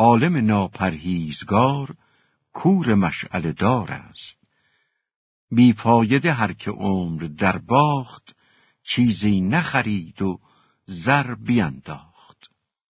عالم ناپرهیزگار کور مشعل دار است. بیفایده هر که عمر در باخت چیزی نخرید و زر بینداخت.